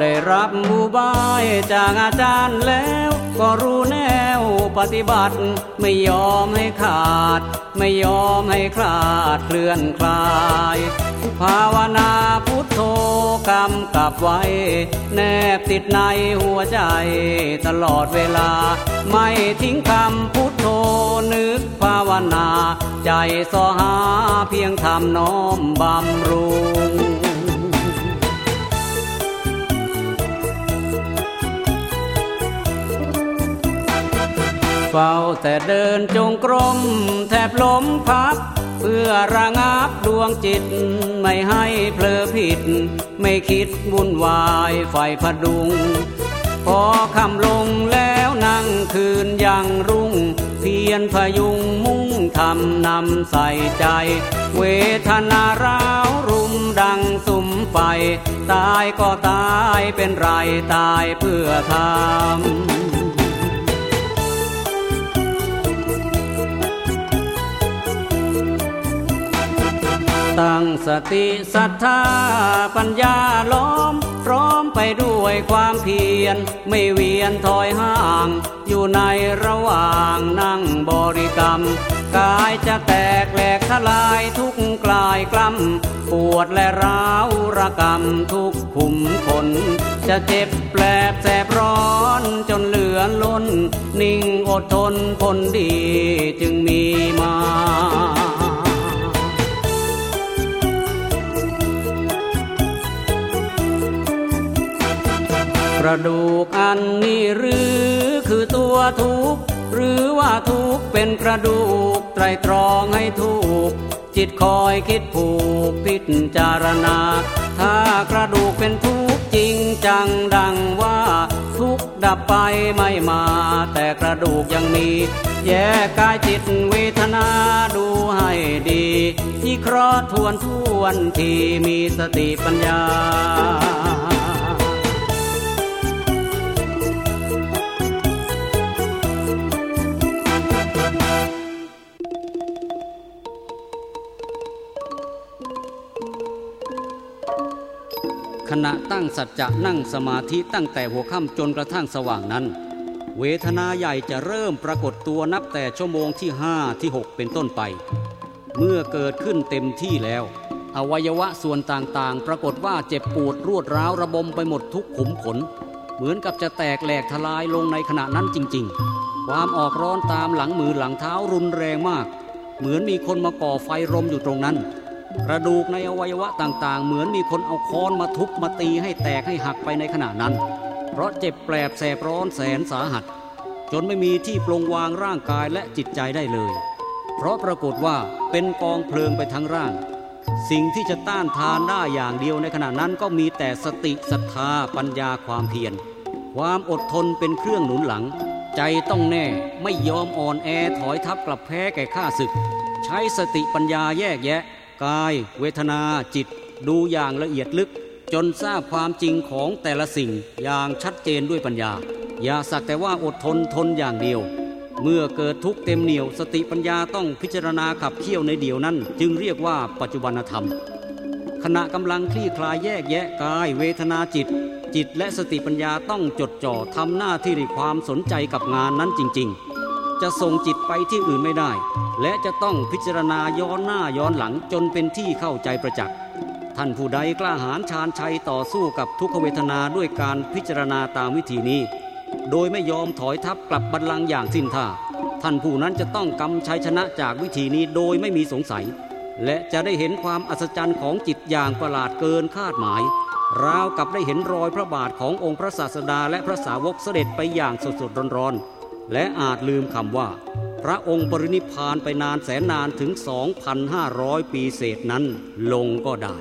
ได้รับบูบายจากอาจารย์แล้ว ก็รู้แนวปฏิบัติ ไม่ยอมให้ขาด ไม่ยอมให้คลาดเคลื่อนคลาย ภาวนาพุทโธกำกับไว้ แนบติดในหัวใจตลอดเวลา ไม่ทิ้งคำพุทโธนึกภาวนา ใจสอหาเพียงทำน้อมบำรุง ฝ้าแต่เดินจงกรมแทบล้มพับ เพื่อระงับดวงจิต ไม่ให้เผลอผิด ไม่คิดวุ่นวายไฟพดุง พอคำลงแล้วนั่งคืนยังรุ่ง เพียนพยุงมุ่งทำนำใส่ใจ เวทนาร้าวรุมดังสุมไฟ ตายก็ตายเป็นไรตายเพื่อทำ ตั้งสติศรัทธาปัญญาล้อม พร้อมไปด้วยความเพียร ไม่เวียนถอยห่าง อยู่ในระหว่างนั่งบริกรรม กายจะแตกแหลกทลายทุกกลายกล้ำปวดและร้าวระกรรมทุกขุมขน จะเจ็บแปลบแสบร้อนจนเหลือล้น นิ่งอดทนผลดีจึงมีมา กระดูกอันนี้หรือคือตัวทุกข์หรือว่าทุกข์เป็นกระดูกไตรตรองให้ถูก จิตคอยคิดผูกพิจารณา ถ้ากระดูกเป็นทุกข์จริงจังดังว่า ทุกข์ดับไปไม่มา แต่กระดูกยังมี แยกกายจิตเวทนาดูให้ดีที่คราะห์ทวนทวนที่มีสติปัญญา ขณะตั้งสัจจะนั่งสมาธิตั้งแต่หัวค่ำจนกระทั่งสว่างนั้น เวทนาใหญ่จะเริ่มปรากฏตัวนับแต่ชั่วโมงที่ห้าที่หกเป็นต้นไป เมื่อเกิดขึ้นเต็มที่แล้ว อวัยวะส่วนต่างๆ ปรากฏว่าเจ็บปวดรวดร้าวระบมไปหมดทุกขุมขน เหมือนกับจะแตกแหลกทลายลงในขณะนั้นจริง ๆ ความออกร้อนตามหลังมือหลังเท้ารุนแรงมาก เหมือนมีคนมาก่อไฟรมอยู่ตรงนั้น กระดูกในอวัยวะต่างๆ เหมือนมีคนเอาค้อนมาทุบมาตีให้แตกให้หักไปในขณะนั้น เพราะเจ็บแปลบแสบร้อนแสนสาหัส จนไม่มีที่ปลงวางร่างกายและจิตใจได้เลย เพราะปรากฏว่าเป็นกองเพลิงไปทั้งร่าง สิ่งที่จะต้านทานได้อย่างเดียวในขณะนั้นก็มีแต่สติศรัทธาปัญญาความเพียรความอดทนเป็นเครื่องหนุนหลัง ใจต้องแน่ไม่ยอมอ่อนแอถอยทับกลับแพ้แก่ข้าศึก ใช้สติปัญญาแยกแยะ กาย เวทนาจิต ดูอย่างละเอียดลึก จนทราบความจริงของแต่ละสิ่งอย่างชัดเจนด้วยปัญญา อย่าสักแต่ว่าอดทนทนอย่างเดียว เมื่อเกิดทุกข์เต็มเหนียว สติปัญญาต้องพิจารณาขับเคี่ยวในเดียวนั้น จึงเรียกว่าปัจจุบันธรรม ขณะกำลังคลี่คลายแยกแยะกาย เวทนาจิต จิตและสติปัญญาต้องจดจ่อทำหน้าที่ด้วยความสนใจกับงานนั้นจริง ๆ จะส่งจิตไปที่อื่นไม่ได้ และจะต้องพิจารณาย้อนหน้าย้อนหลังจนเป็นที่เข้าใจประจักษ์ท่านผู้ใดกล้าหาญชาญชัยต่อสู้กับทุกขเวทนาด้วยการพิจารณาตามวิธีนี้ โดยไม่ยอมถอยทับกลับบัลลังก์อย่างสิ้นท่า ท่านผู้นั้นจะต้องกำชัยชนะจากวิธีนี้โดยไม่มีสงสัย และจะได้เห็นความอัศจรรย์ของจิตอย่างประหลาดเกินคาดหมาย ราวกับได้เห็นรอยพระบาทขององค์พระศาสดาและพระสาวกเสด็จไปอย่างสดๆร้อนๆ และอาจลืมคำว่า พระองค์ปรินิพานไปนานแสนนานถึง 2,500 ปีเศษนั้นลงก็ได้